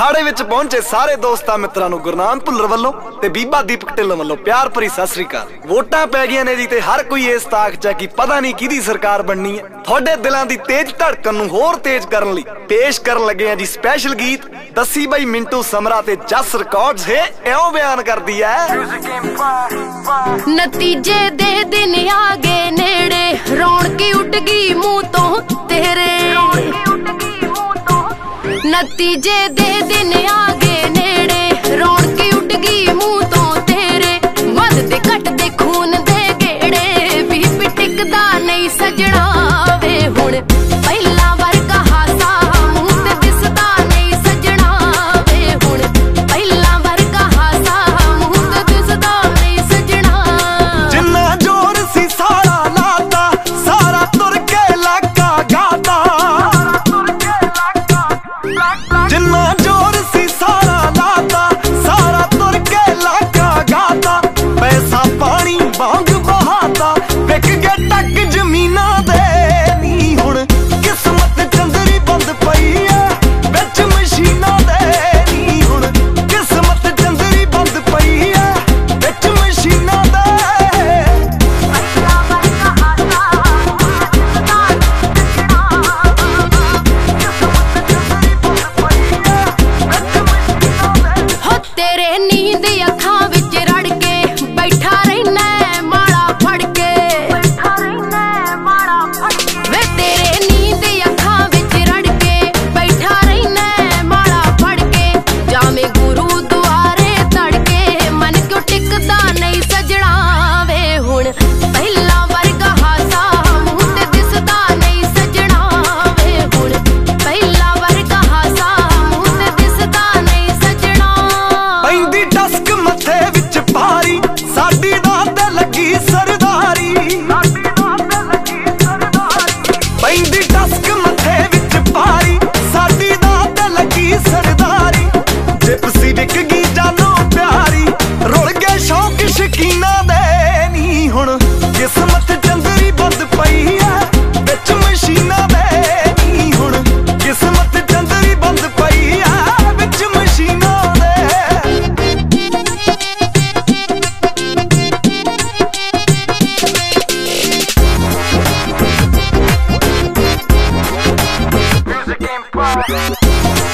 ਅਖਾੜੇ ਵਿੱਚ ਪਹੁੰਚੇ ਸਾਰੇ ਦੋਸਤਾਂ ਮਿੱਤਰਾਂ ਨੂੰ ਗੁਰਨਾਮ ਭੁੱਲਰ ਵੱਲੋਂ ਤੇ ਬੀਬਾ ਦੀਪਕ ਢਿੱਲੋਂ ਵੱਲੋਂ ਪਿਆਰ ਭਰੀ ਸਤਿ ਸ੍ਰੀ ਅਕਾਲ। ਵੋਟਾਂ ਪੈ ਗਈਆਂ ਨੇ ਜੀ ਤੇ ਹਰ ਕੋਈ ਇਸ ਤਾਕ 'ਚ ਹੈ ਕਿ ਪਤਾ ਨਹੀਂ ਕਿਹਦੀ ਸਰਕਾਰ ਬਣਨੀ ਹੈ। ਤੁਹਾਡੇ ਦਿਲਾਂ ਦੀ ਤੇਜ਼ ਧੜਕਣ ਨੂੰ ਹੋਰ ਤੇਜ਼ ਕਰਨ ਲਈ ਪੇਸ਼ ਕਰਨ ਲੱਗੇ ਆ ਜੀ ਸਪੈਸ਼ਲ ਗੀਤ ਦੱਸੀ ਬਾਈ ਮਿੰਟੂ ਸਮਰਾ ਤੇ ਜਸ ਰਿਕਾਰਡਸ ਹੈ, ਇਉਂ ਬਿਆਨ ਕਰਦੀ ਹੈ। ਨਤੀਜੇ ਦੇ ਦਿਨ ਆ ਗਏ ਨੇੜੇ, ਰੌਣਕ ਉੱਡ ਗਈ ਮੂੰਹ ਤੋਂ ਤੇਰੇ। ਨਤੀਜੇ ਦੇ ਦਿਨ ਆ ਗਏ ਨੇੜੇ ਜਿੰਨਾ ਜਿਪਸੀ ਗਈ ਜਾਨੋ ਪਿਆਰੀ। ਰੁਲ ਗਏ ਸ਼ੌਕ ਸ਼ਕੀਨਾ ਦੇ ਨੀ ਹੁਣ। ਕਿਸਮਤ ਚੰਦਰੀ ਬੰਦ ਪਈ ਐ ਵਿੱਚ ਮਸ਼ੀਨਾਂ ਦੇ ਨੀ ਹੁਣ। ਕਿਸਮਤ ਚੰਦਰੀ ਬੰਦ ਪਈ ਐ ਵਿੱਚ ਮਸ਼ੀਨਾਂ ਦੇ। Music Empire.